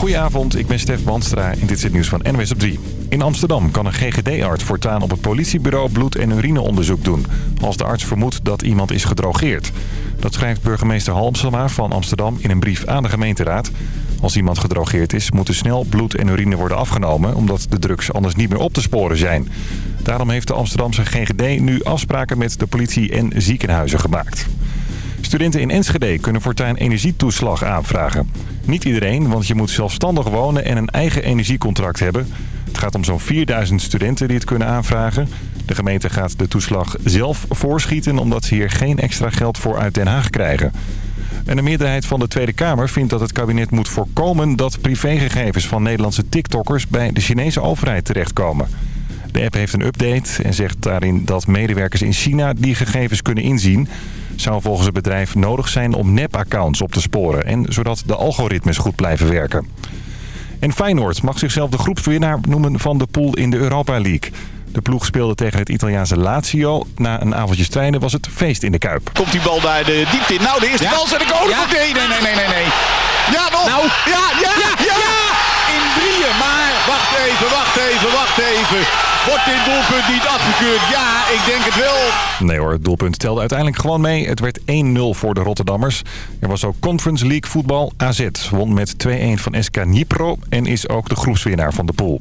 Goedenavond, ik ben Stef Banstra en dit is het nieuws van NWS op 3. In Amsterdam kan een GGD-arts voortaan op het politiebureau bloed- en urineonderzoek doen... als de arts vermoedt dat iemand is gedrogeerd. Dat schrijft burgemeester Halmsema van Amsterdam in een brief aan de gemeenteraad. Als iemand gedrogeerd is, moeten snel bloed en urine worden afgenomen... omdat de drugs anders niet meer op te sporen zijn. Daarom heeft de Amsterdamse GGD nu afspraken met de politie en ziekenhuizen gemaakt. Studenten in Enschede kunnen voortaan energietoeslag aanvragen. Niet iedereen, want je moet zelfstandig wonen en een eigen energiecontract hebben. Het gaat om zo'n 4000 studenten die het kunnen aanvragen. De gemeente gaat de toeslag zelf voorschieten... omdat ze hier geen extra geld voor uit Den Haag krijgen. En de meerderheid van de Tweede Kamer vindt dat het kabinet moet voorkomen... dat privégegevens van Nederlandse TikTokkers bij de Chinese overheid terechtkomen. De app heeft een update en zegt daarin dat medewerkers in China die gegevens kunnen inzien zou volgens het bedrijf nodig zijn om nep-accounts op te sporen... en zodat de algoritmes goed blijven werken. En Feyenoord mag zichzelf de groepswinnaar noemen van de pool in de Europa League. De ploeg speelde tegen het Italiaanse Lazio. Na een avondje strijden was het feest in de Kuip. Komt die bal daar de diepte in. Nou, de eerste bal zet ik ook. Ja? Nee, nee, nee, nee, nee, nee. Ja, nog. Nou. Ja, ja, ja, ja, In drieën. Maar wacht even, wacht even, wacht even. Wordt dit doelpunt niet afgekeurd? Ja, ik denk het wel. Nee hoor, het doelpunt telde uiteindelijk gewoon mee. Het werd 1-0 voor de Rotterdammers. Er was ook Conference League voetbal. AZ won met 2-1 van SK Nipro en is ook de groepswinnaar van de pool.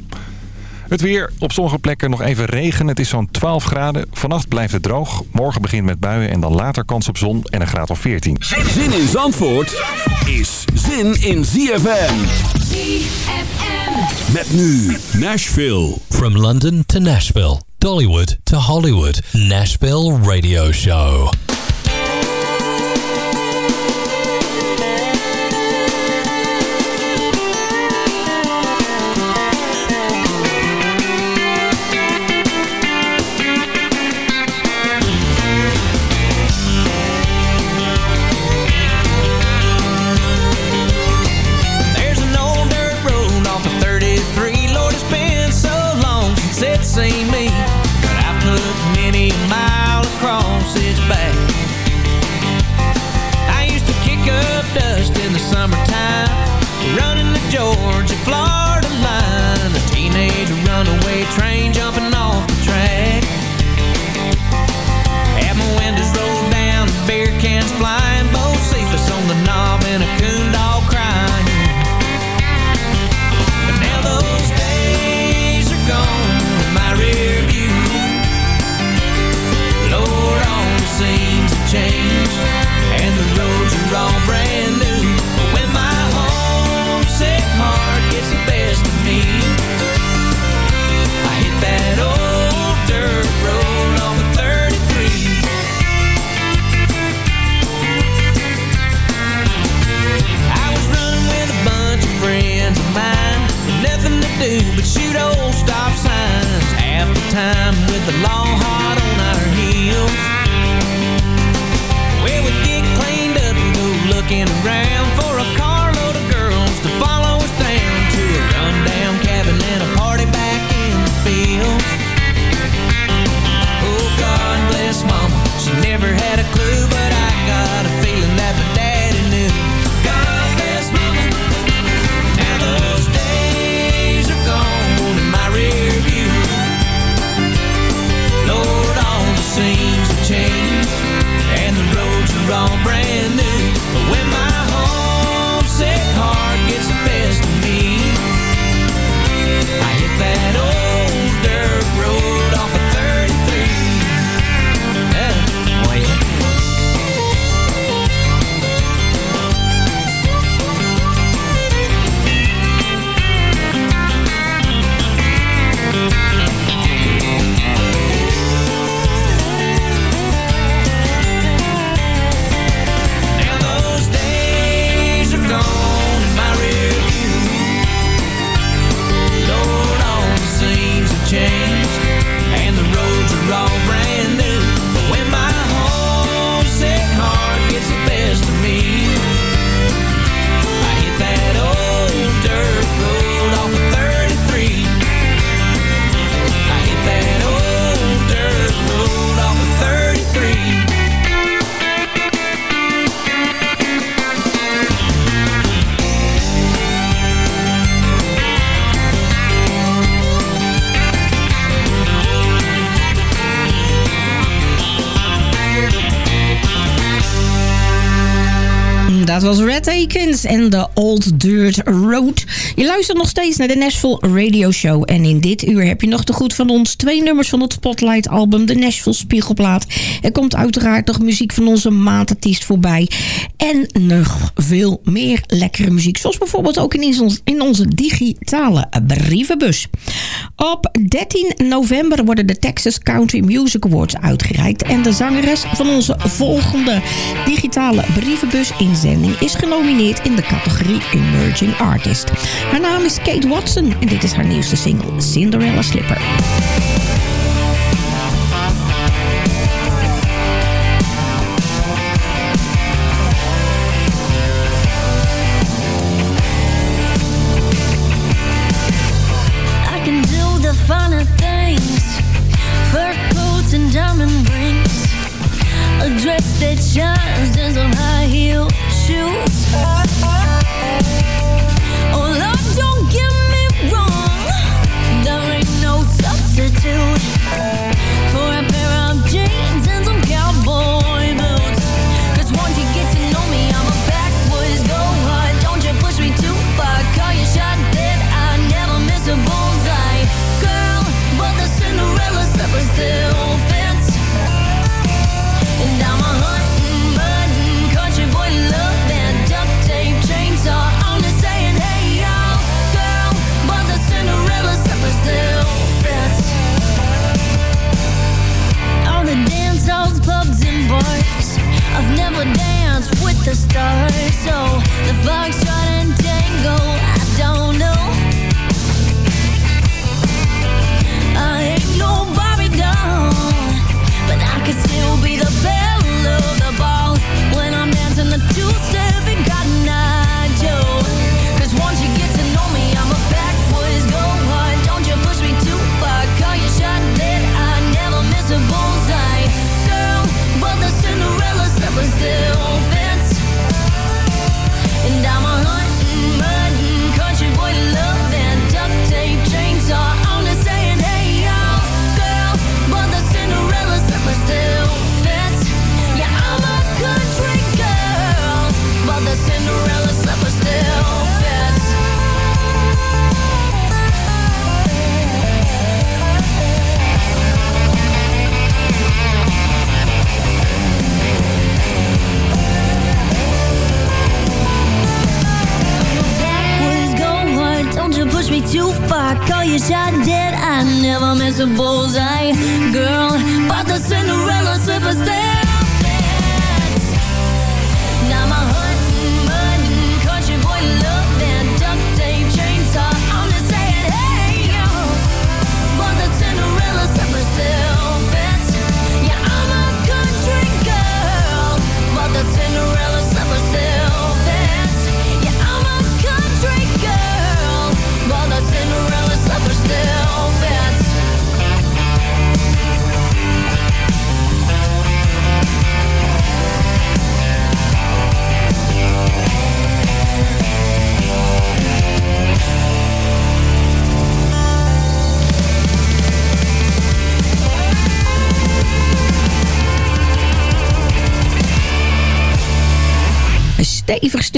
Het weer, op sommige plekken nog even regen. Het is zo'n 12 graden. Vannacht blijft het droog. Morgen begint met buien en dan later kans op zon en een graad of 14. Zin in Zandvoort is zin in ZFM. ZFM. Met nu Nashville. From London to Nashville, Dollywood to Hollywood, Nashville Radio Show. looking around for a carload of girls to follow us down to a rundown cabin and a party back in the fields. Oh, God bless Mama, she never had a clue En The Old Dirt Road. Je luistert nog steeds naar de Nashville Radio Show. En in dit uur heb je nog te goed van ons twee nummers van het Spotlight album, de Nashville Spiegelplaat. Er komt uiteraard nog muziek van onze maatartiest voorbij. En nog veel meer lekkere muziek. Zoals bijvoorbeeld ook in, in onze digitale brievenbus. Op 13 november worden de Texas Country Music Awards uitgereikt. En de zangeres van onze volgende digitale brievenbus inzending is genomineerd in de categorie Emerging Artist. Haar naam is Kate Watson en dit is haar nieuwste single Cinderella Slipper.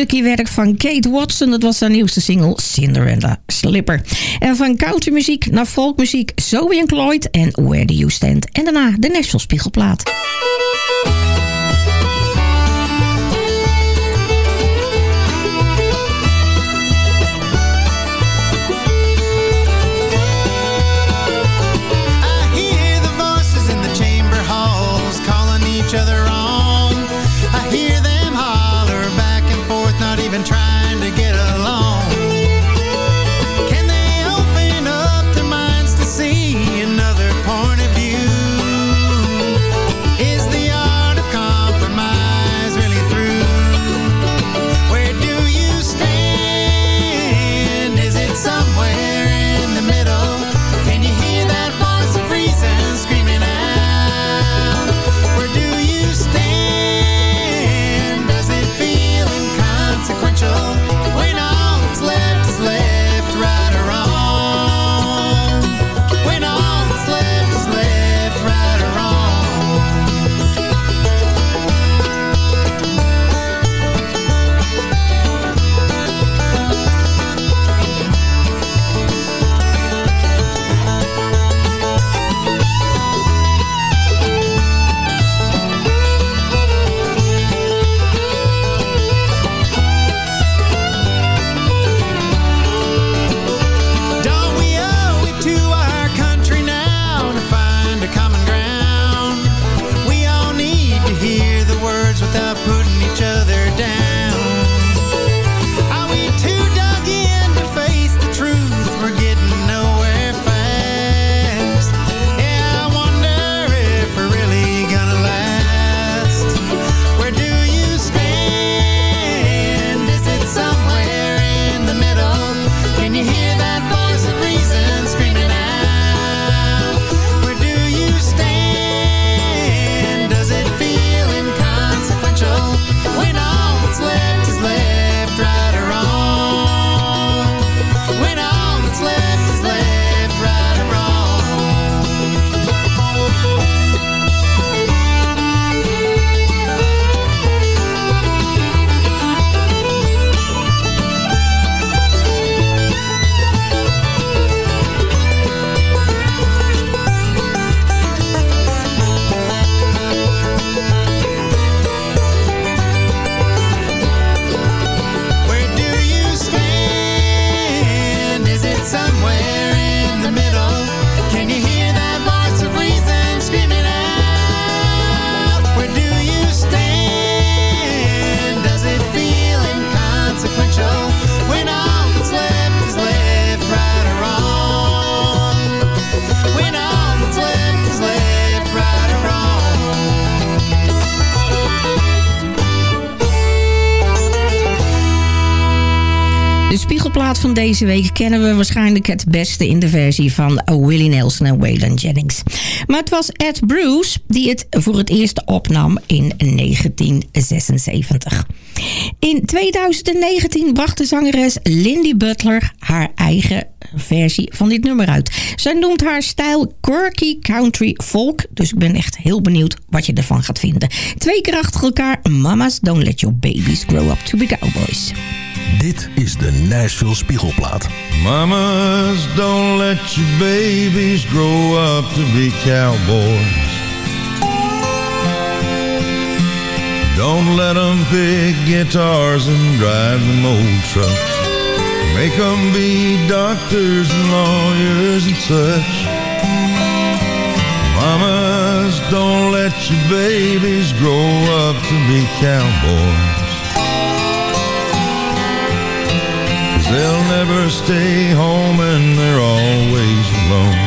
Stukje werk van Kate Watson. Dat was haar nieuwste single Cinderella Slipper. En van countrymuziek naar folkmuziek Zoe Cloyd en Where Do You Stand. En daarna de Nashville Spiegelplaat. Deze week kennen we waarschijnlijk het beste in de versie van Willie Nelson en Waylon Jennings. Maar het was Ed Bruce die het voor het eerst opnam in 1976. In 2019 bracht de zangeres Lindy Butler haar eigen versie van dit nummer uit. Zij noemt haar stijl quirky country folk. Dus ik ben echt heel benieuwd wat je ervan gaat vinden. Twee keer achter elkaar. Mama's Don't Let Your Babies Grow Up To Be Cowboys. Dit is de Nashville Spiegelplaat. Mamas, don't let your babies grow up to be cowboys. Don't let them pick guitars and drive them old trucks. Make them be doctors and lawyers and such. Mamas, don't let your babies grow up to be cowboys. They'll never stay home and they're always alone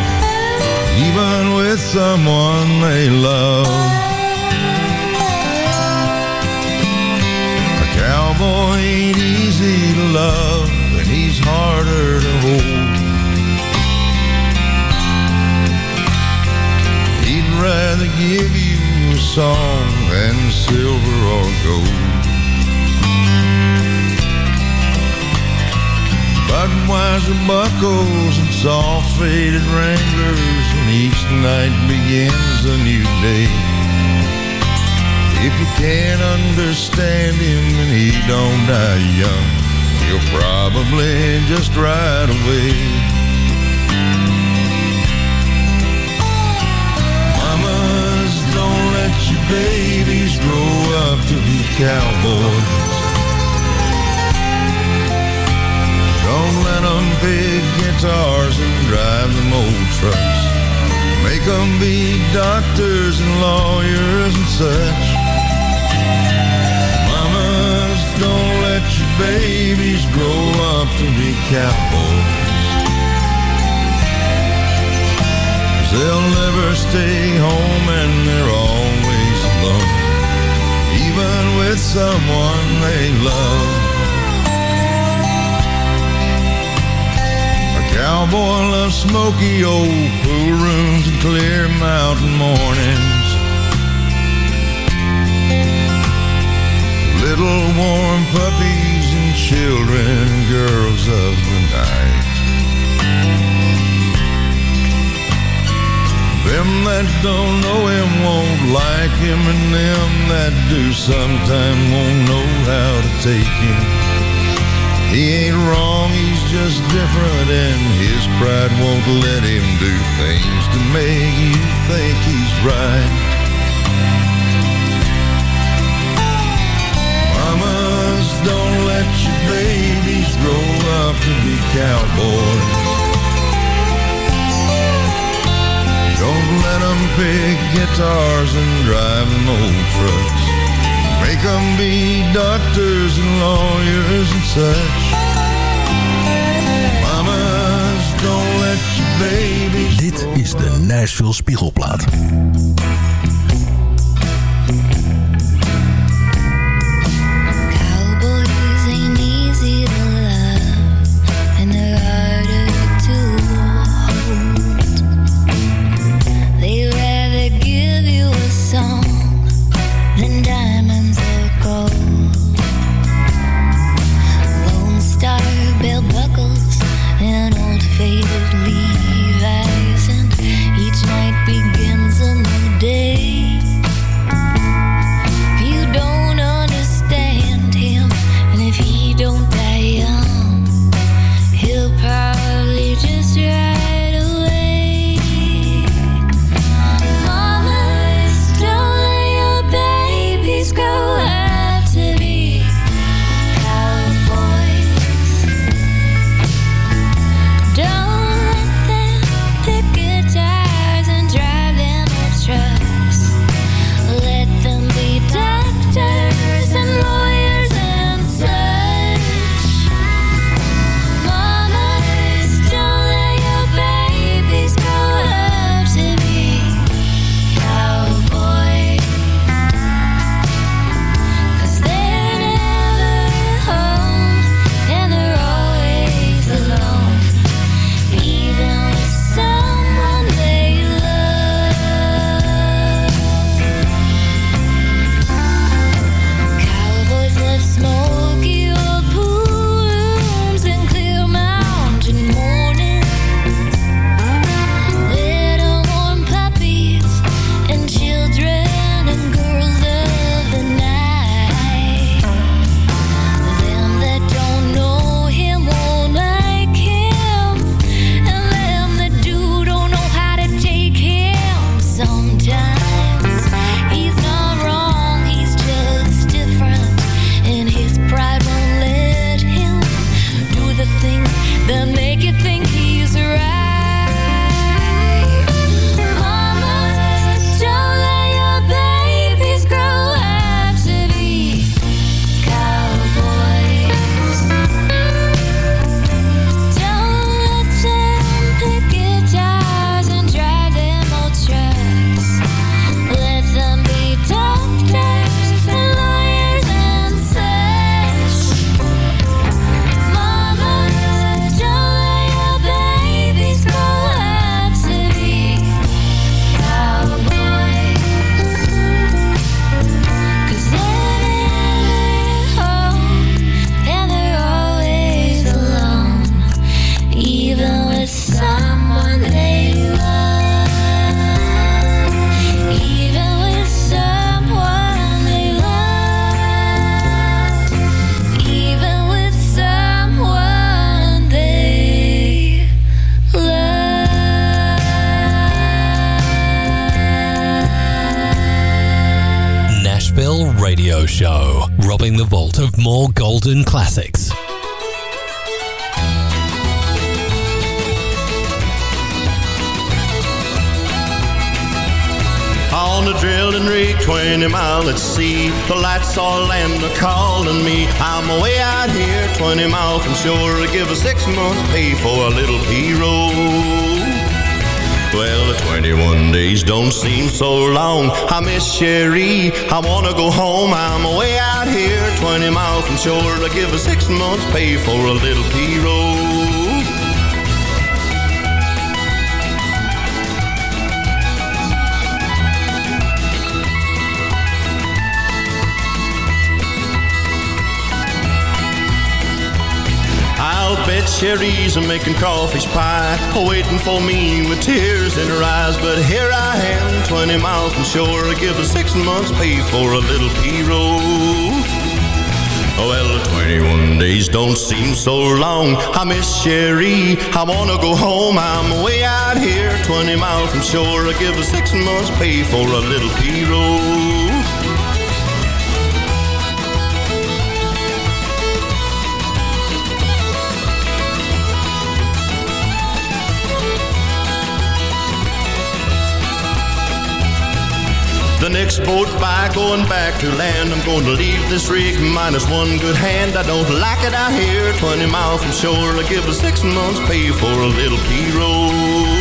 Even with someone they love A cowboy ain't easy to love harder to hold. He'd rather give you a song than silver or gold. Budweiser buckles and soft faded Wranglers And each night begins a new day. If you can't understand him and he don't die young He'll probably just ride away Mamas, don't let your babies grow up to be cowboys Don't let them pick guitars and drive them old trucks. Make them be doctors and lawyers and such. Babies grow up to be cowboys. They'll never stay home and they're always alone. Even with someone they love. A cowboy loves smoky old pool rooms and clear mountain mornings. Little warm puppies children, girls of the night. Them that don't know him won't like him, and them that do sometime won't know how to take him. He ain't wrong, he's just different and his pride won't let him do things to make you think he's right. Let your babies grow up to be cowboys. Don't let them pick guitars and drive them old trucks. Make them be doctors and lawyers and such. Mamas, don't let your babies Dit is de Nashville Spiegelplaat. More golden classics. On the drilling rig, 20 mile at sea. The lights all land are calling me. I'm way out here, 20 miles from shore. Give a six months pay for a little hero. Well, the 21 days don't seem so long. I miss Sherry. I wanna go home. I'm way out here, 20 miles from shore. I give a six months pay for a little hero. I'll Sherry's are making crawfish pie, oh, waiting for me with tears in her eyes. But here I am, 20 miles from shore, I give her six months pay for a little. Oh well, 21 days don't seem so long. I miss Sherry. I wanna go home. I'm way out here, 20 miles from shore. I give her six months pay for a little hero. The next boat by going back to land. I'm going to leave this rig minus one good hand. I don't like it out here, 20 miles from shore. I give her six months pay for a little hero.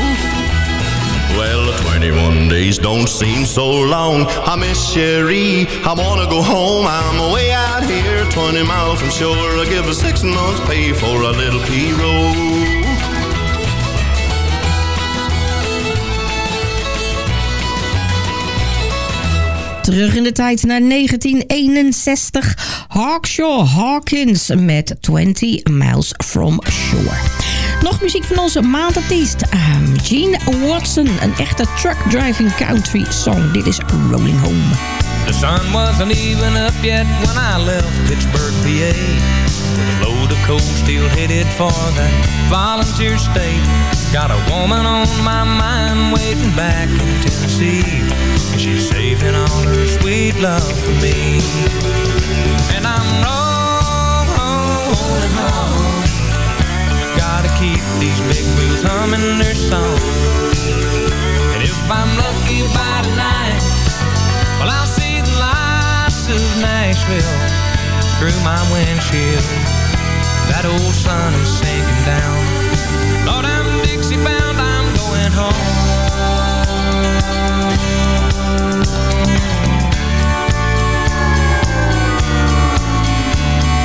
Well, 21 days don't seem so long. I miss Sherry. I wanna go home. I'm way out here, 20 miles from shore. I give her six months pay for a little hero. Terug in de tijd naar 1961. Hawkshaw Hawkins met 20 Miles From Shore. Nog muziek van onze maandartiest um, Gene Watson. Een echte truck driving country song. Dit is Rolling Home. The sun wasn't even up yet when I left Pittsburgh, PA. Load of coal still headed for that volunteer state. Got a woman on my mind waiting back in Tennessee. And she's saving all her sweet love for me. And I'm rolling home. Gotta keep these big wheels humming their song. And if I'm lucky by tonight, well, I'll see the lights of Nashville through my windshield. That old sun is sinking down. Lord, I'm Dixie bound, I'm going home.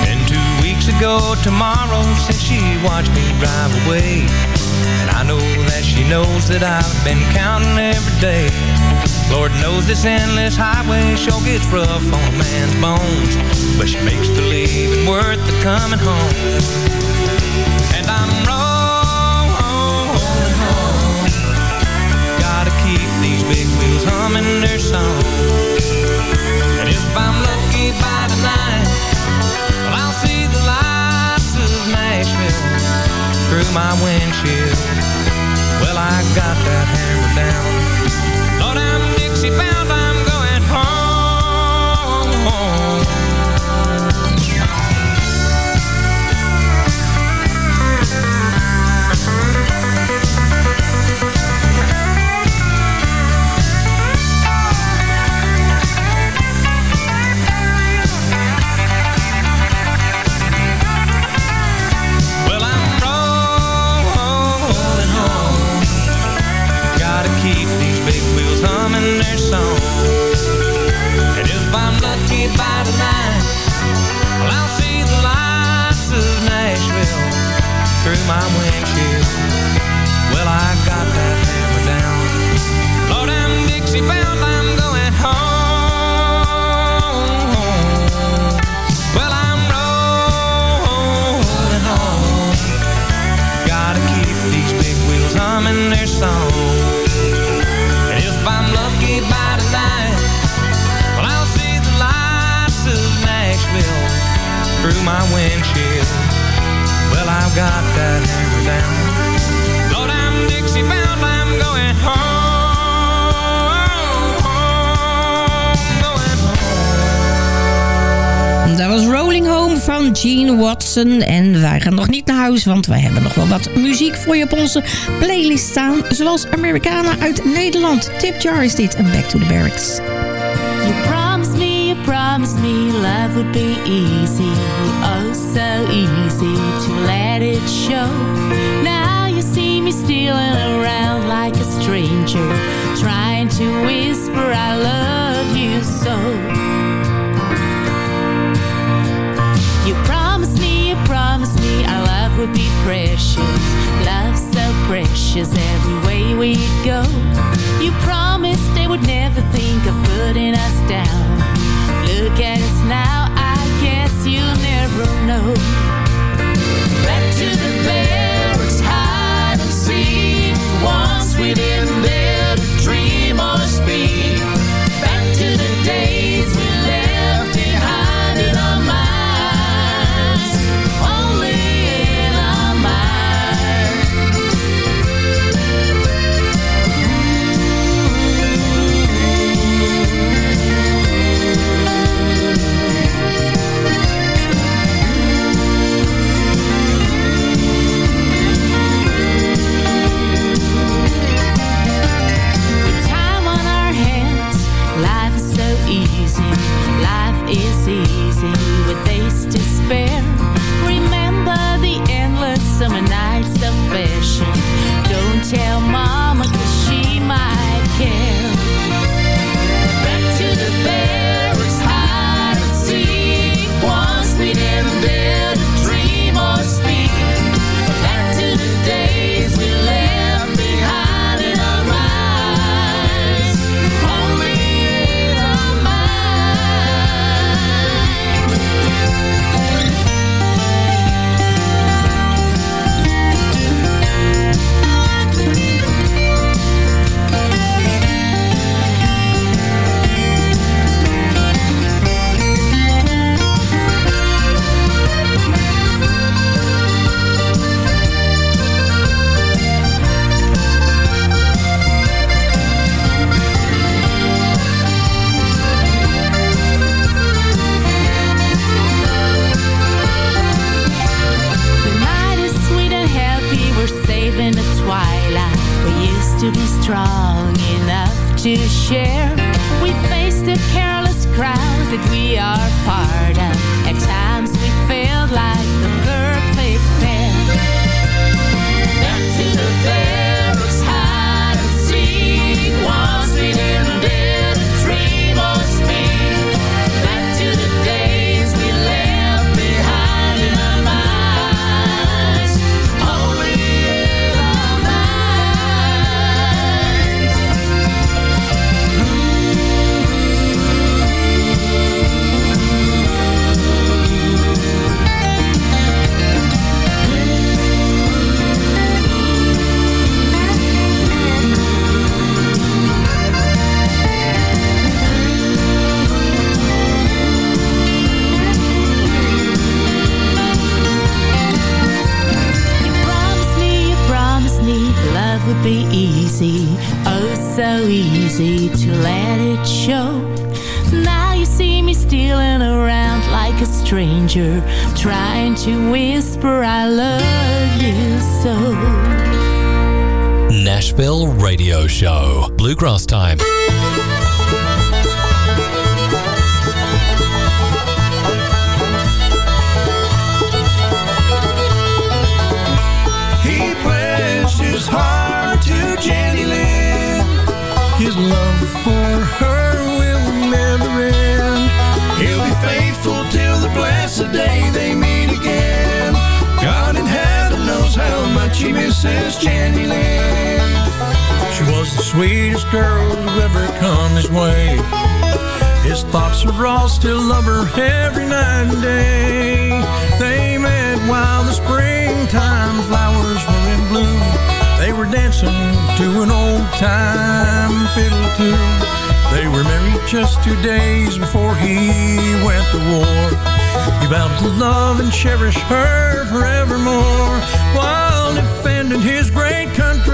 Been two weeks ago tomorrow since she watched me drive away. And I know that she knows that I've been counting every day. Lord knows this endless highway sure gets rough on a man's bones. But she makes the leaving worth the coming home. En wij gaan nog niet naar huis, want wij hebben nog wel wat muziek voor je op onze playlist staan. Zoals Americana uit Nederland. Tip Jar is dit en Back to the Barracks. You promised me, you promised me love would be easy. Oh, so easy to let it show. Now you see me stealing around like a stranger. Trying to whisper I love you so. be precious. Love's so precious every way we go. You promised they would never think of putting us down. Look at us now, I guess you'll never know. Back to the bed. sweetest girl who ever come his way. His thoughts are all still of her every night and day. They met while the springtime flowers were in bloom. They were dancing to an old-time fiddle tune. They were married just two days before he went to war. He vowed to love and cherish her forevermore while defending his grave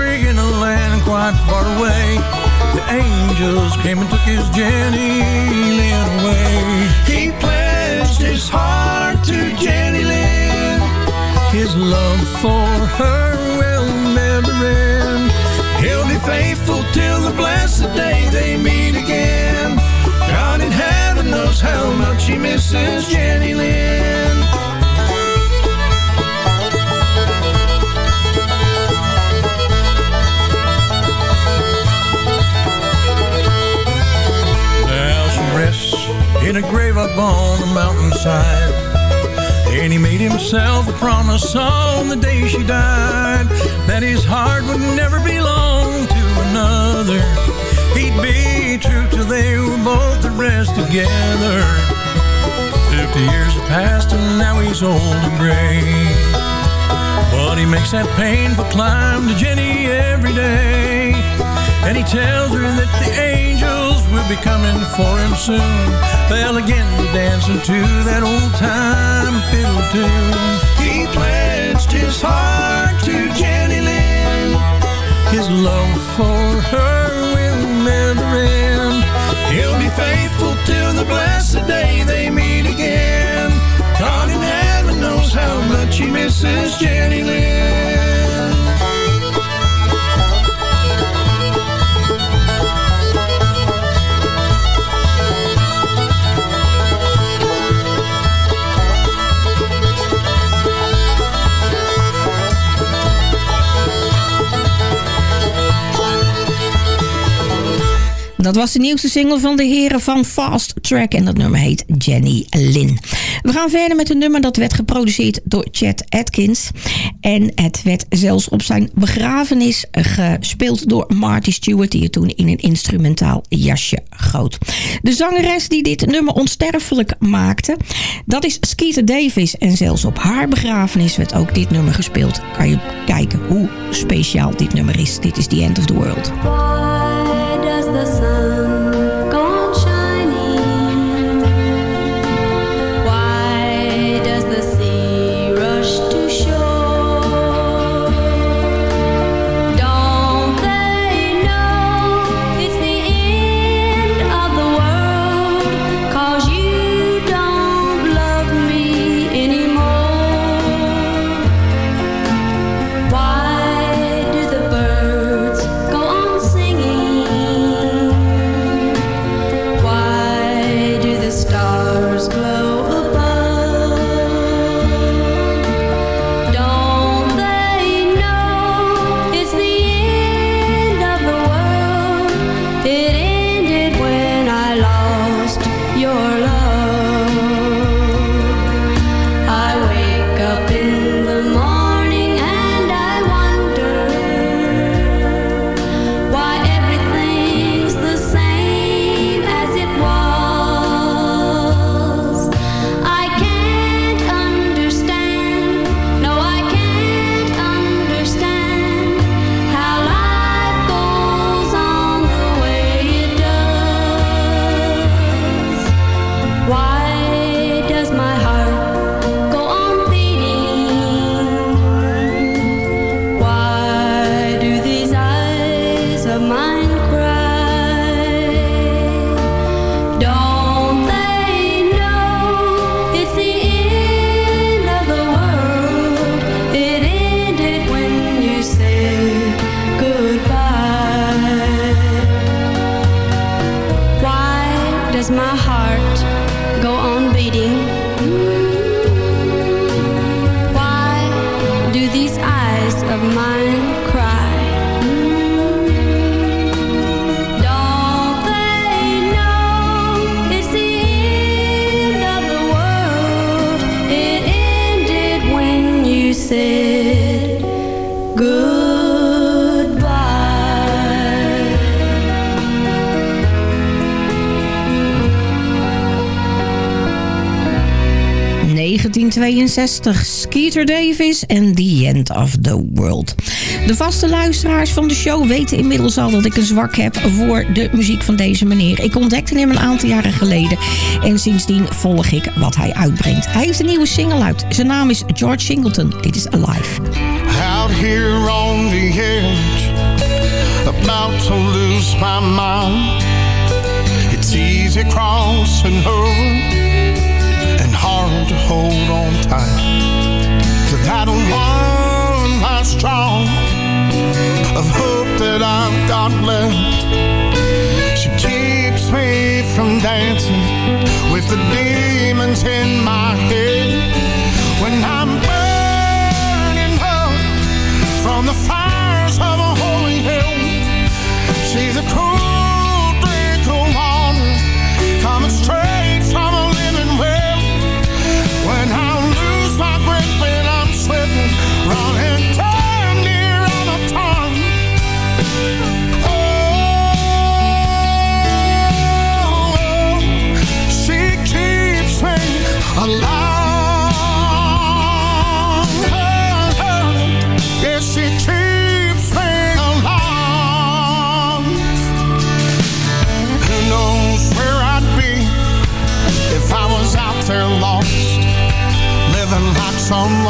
in a land quite far away. The angels came and took his Jenny Lynn away. He pledged his heart to Jenny Lynn. His love for her will never end. He'll be faithful till the blessed day they meet again. God in heaven knows how much he misses Jenny Lynn. In a grave up on the mountainside. And he made himself a promise on the day she died that his heart would never belong to another. He'd be true till they were both at rest together. Fifty years have passed and now he's old and gray. But he makes that painful climb to Jenny every day. And he tells her that the angels will be coming for him soon. They'll again be dancing to that old time fiddle tune. He pledged his heart to Jenny Lynn. His love for her will never end. He'll be faithful till the blessed day they meet again. God in heaven knows how much he misses Jenny Lynn. Dat was de nieuwste single van de heren van Fast Track. En dat nummer heet Jenny Lynn. We gaan verder met een nummer dat werd geproduceerd door Chet Atkins. En het werd zelfs op zijn begrafenis gespeeld door Marty Stewart... die het toen in een instrumentaal jasje goot. De zangeres die dit nummer onsterfelijk maakte... dat is Skeeter Davis. En zelfs op haar begrafenis werd ook dit nummer gespeeld. Kan je kijken hoe speciaal dit nummer is. Dit is The End of the World. 1962, Skeeter Davis en The End of the World. De vaste luisteraars van de show weten inmiddels al dat ik een zwak heb voor de muziek van deze meneer. Ik ontdekte hem een aantal jaren geleden en sindsdien volg ik wat hij uitbrengt. Hij heeft een nieuwe single uit. Zijn naam is George Singleton. Dit is Alive. Out here on the edge, about to lose my mind. It's easy crossing over hard to hold on tight to that one last straw of hope that I've got left. She keeps me from dancing with the demons in my head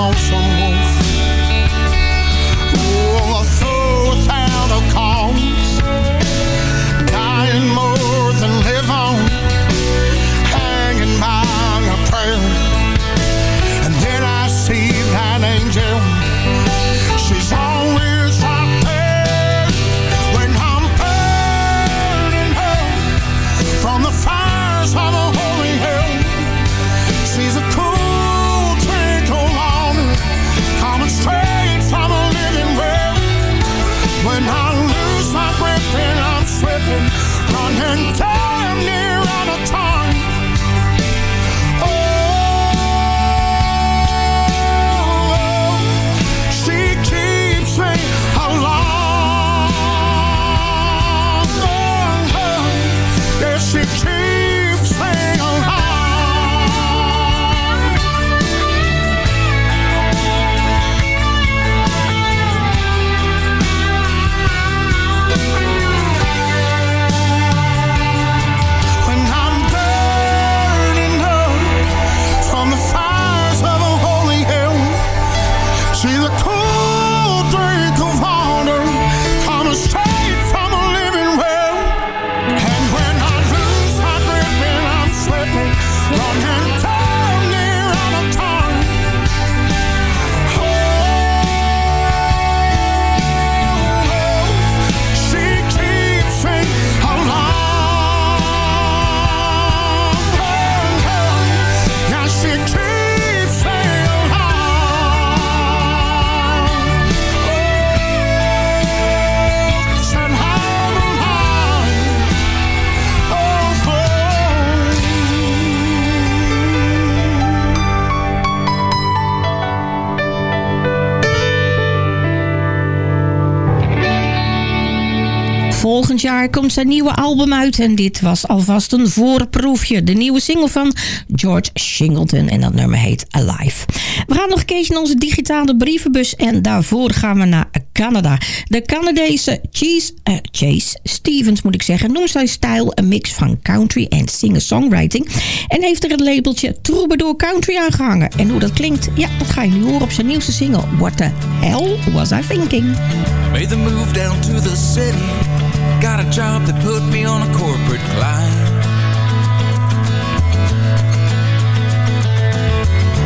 好爽 Volgend jaar komt zijn nieuwe album uit en dit was alvast een voorproefje. De nieuwe single van George Shingleton en dat nummer heet Alive. We gaan nog een keertje in onze digitale brievenbus en daarvoor gaan we naar Canada. De Canadese Cheese, eh, Chase Stevens moet ik zeggen, noemt zijn stijl een mix van country en singer-songwriting en heeft er het labeltje Troubadour Country aangehangen. En hoe dat klinkt, ja, dat ga je nu horen op zijn nieuwste single What the Hell Was I Thinking? Made the move down to the city. Got a job that put me on a corporate climb.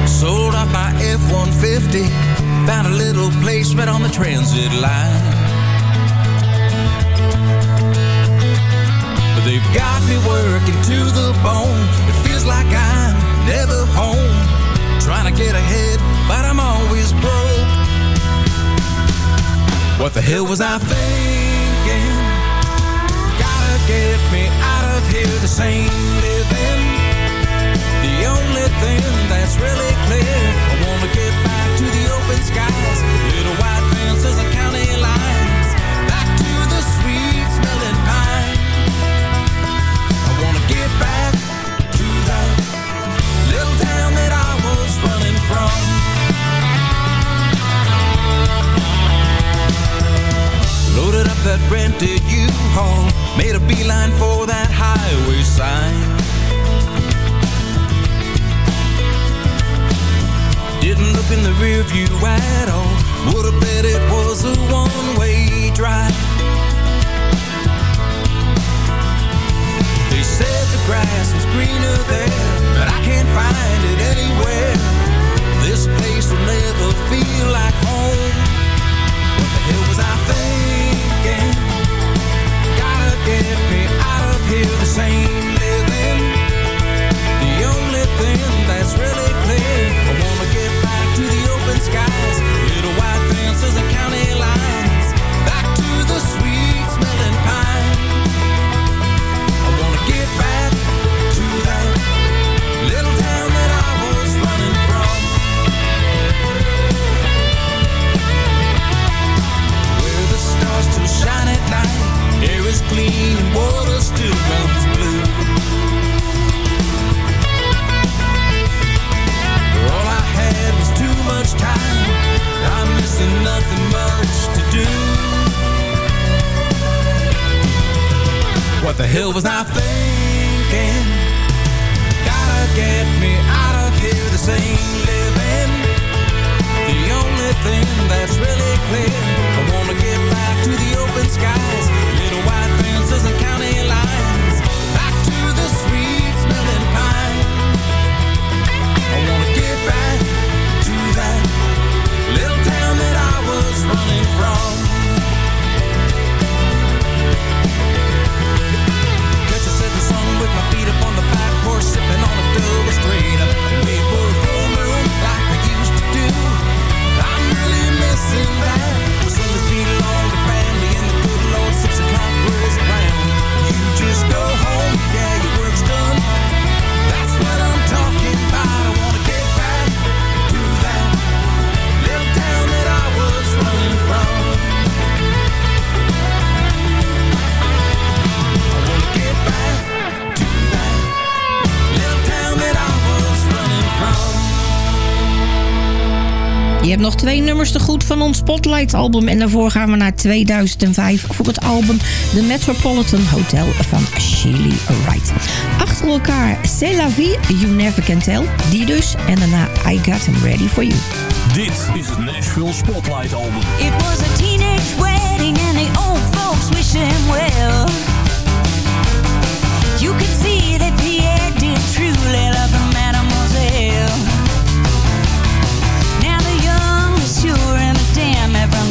Sold out my F-150. Found a little place right on the transit line. But they've got me working to the bone. It feels like I'm never home. Trying to get ahead, but I'm always broke. What the hell was I thinking? Get me out of here. This ain't living. The only thing that's really clear. I wanna get back to the open skies, little white fences and county lines. Back to the sweet smelling pine. I wanna get back to that little town that I was running from. Rented U-Haul, made a beeline for that highway sign. Didn't look in the rear view at all. Would've bet it was a one-way drive. They said the grass was greener there, but I can't find it anywhere. This place will never feel like home. What the hell was I thinking? Get me out of here. This ain't living. Van ons Spotlight album. En daarvoor gaan we naar 2005 voor het album The Metropolitan Hotel van Shelly Wright. Achter elkaar C'est la vie, You Never Can Tell. Die dus. En daarna I Got Him Ready For You. Dit is het Nashville Spotlight Album. It was a teenage wedding and the old folks wish him well. You could see that Pierre did truly love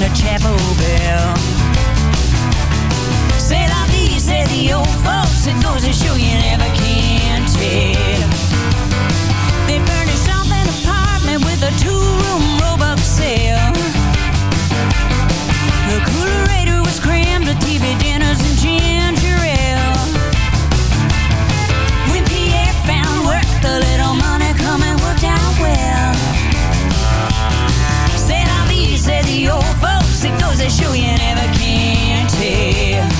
the chapel bell. C'est la vie, said the old folks. It goes to show you never can tell. They furnished off an apartment with a two-room a show you never can tell.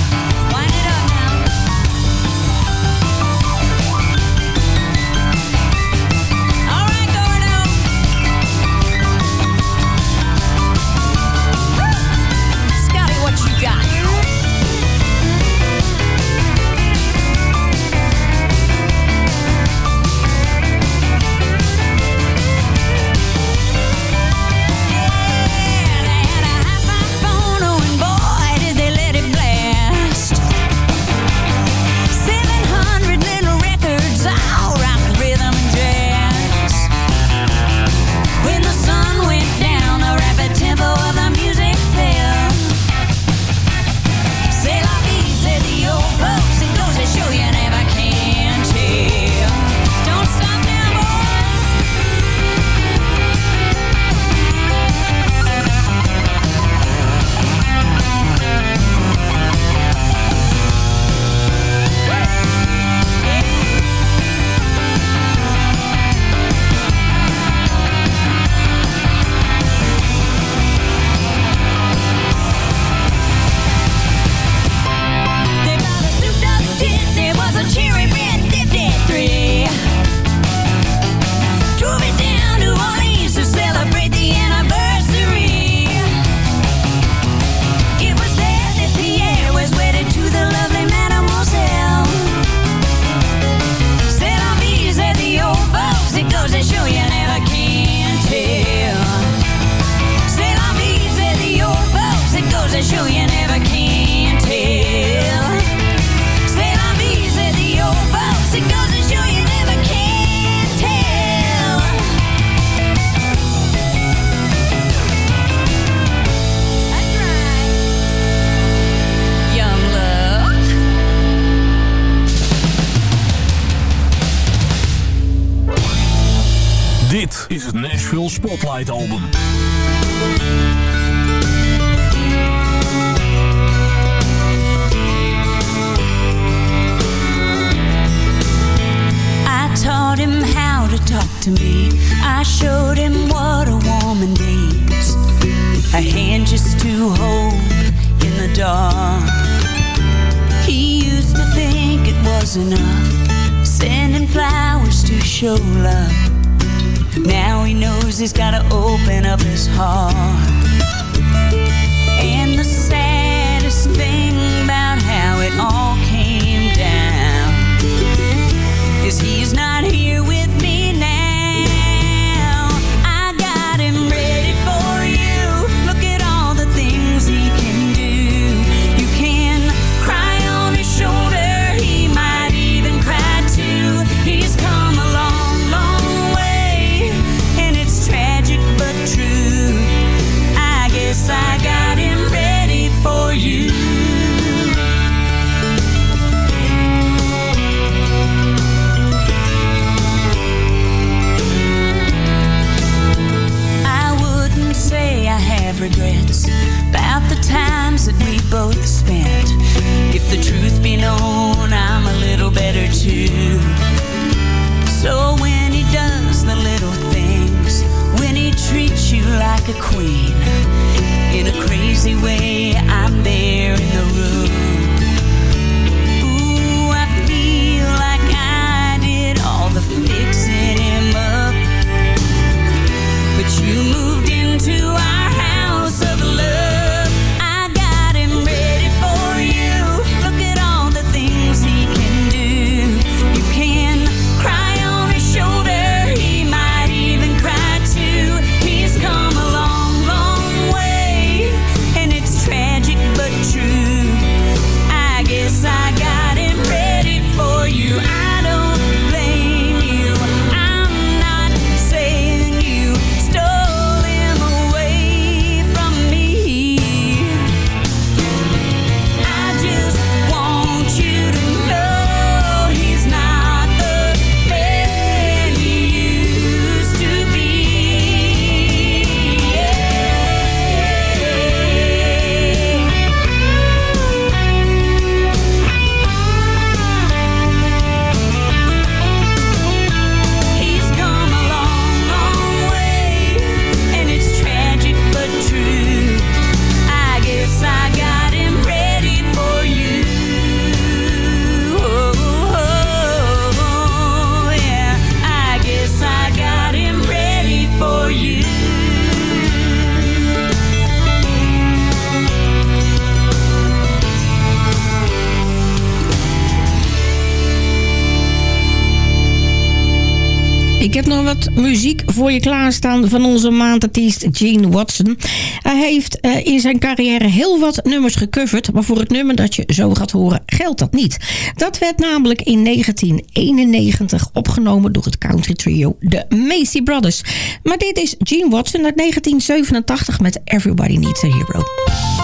voor je klaarstaan van onze maandartiest Gene Watson. Hij heeft eh, in zijn carrière heel wat nummers gecoverd, maar voor het nummer dat je zo gaat horen geldt dat niet. Dat werd namelijk in 1991 opgenomen door het country trio de Macy Brothers. Maar dit is Gene Watson uit 1987 met Everybody Needs a Hero.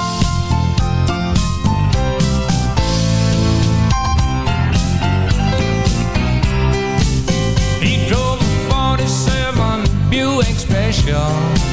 想。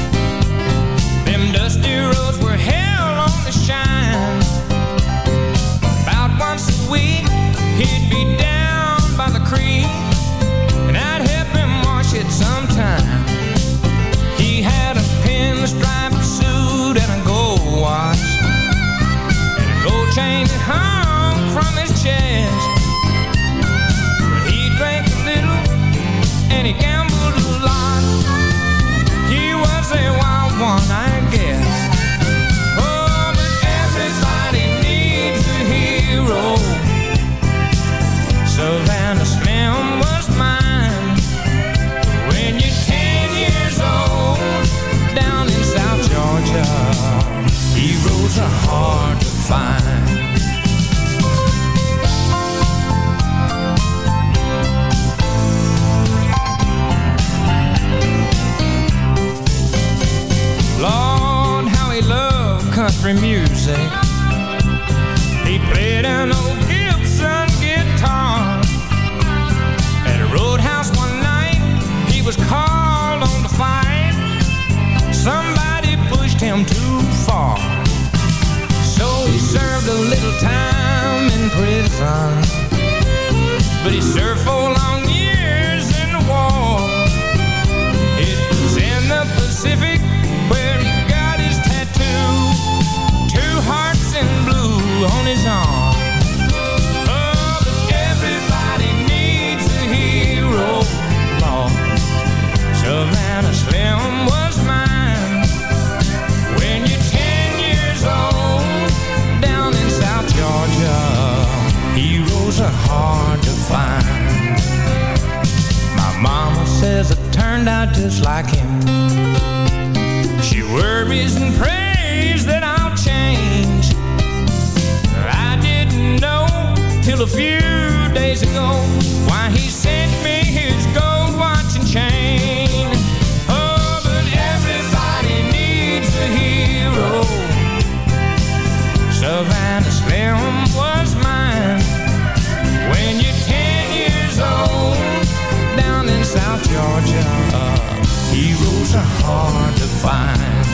so hard to find.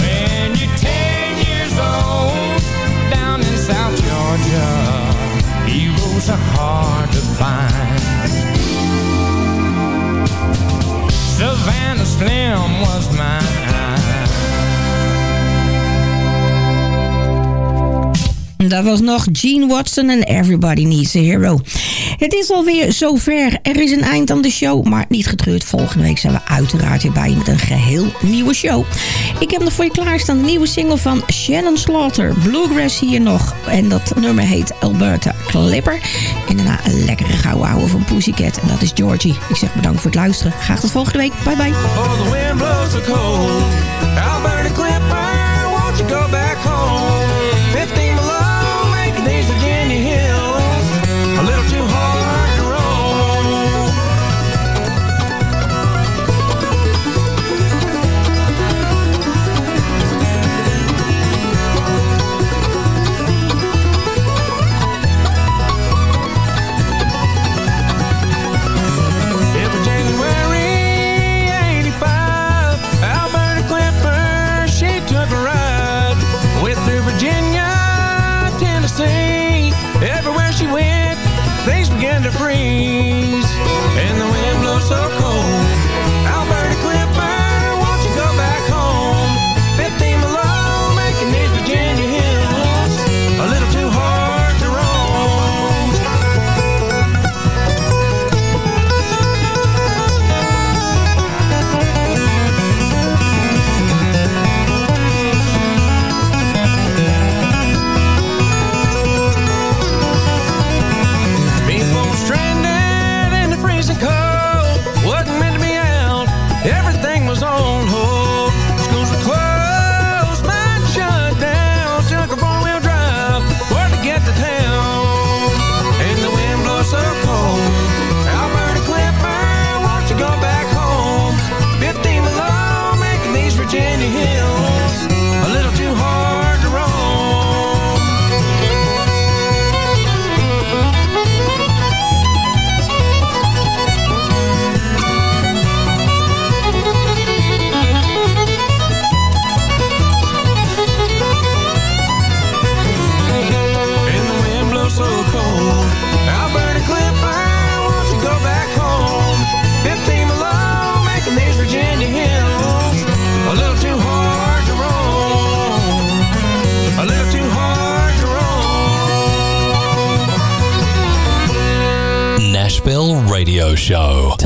When you're 10 years old, down in South Georgia, heroes are hard to find. Savannah Slim was mine. Dat was nog Gene Watson en Everybody Needs a Hero. Het is alweer zover. Er is een eind aan de show, maar niet getreurd. Volgende week zijn we uiteraard weer bij met een geheel nieuwe show. Ik heb nog voor je klaarstaan een nieuwe single van Shannon Slaughter. Bluegrass hier nog. En dat nummer heet Alberta Clipper. En daarna een lekkere gouden ouwe van Pussycat. En dat is Georgie. Ik zeg bedankt voor het luisteren. Graag tot volgende week. Bye bye. Oh, the wind blows cold. Alberta Clipper, won't you go back?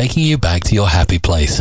taking you back to your happy place.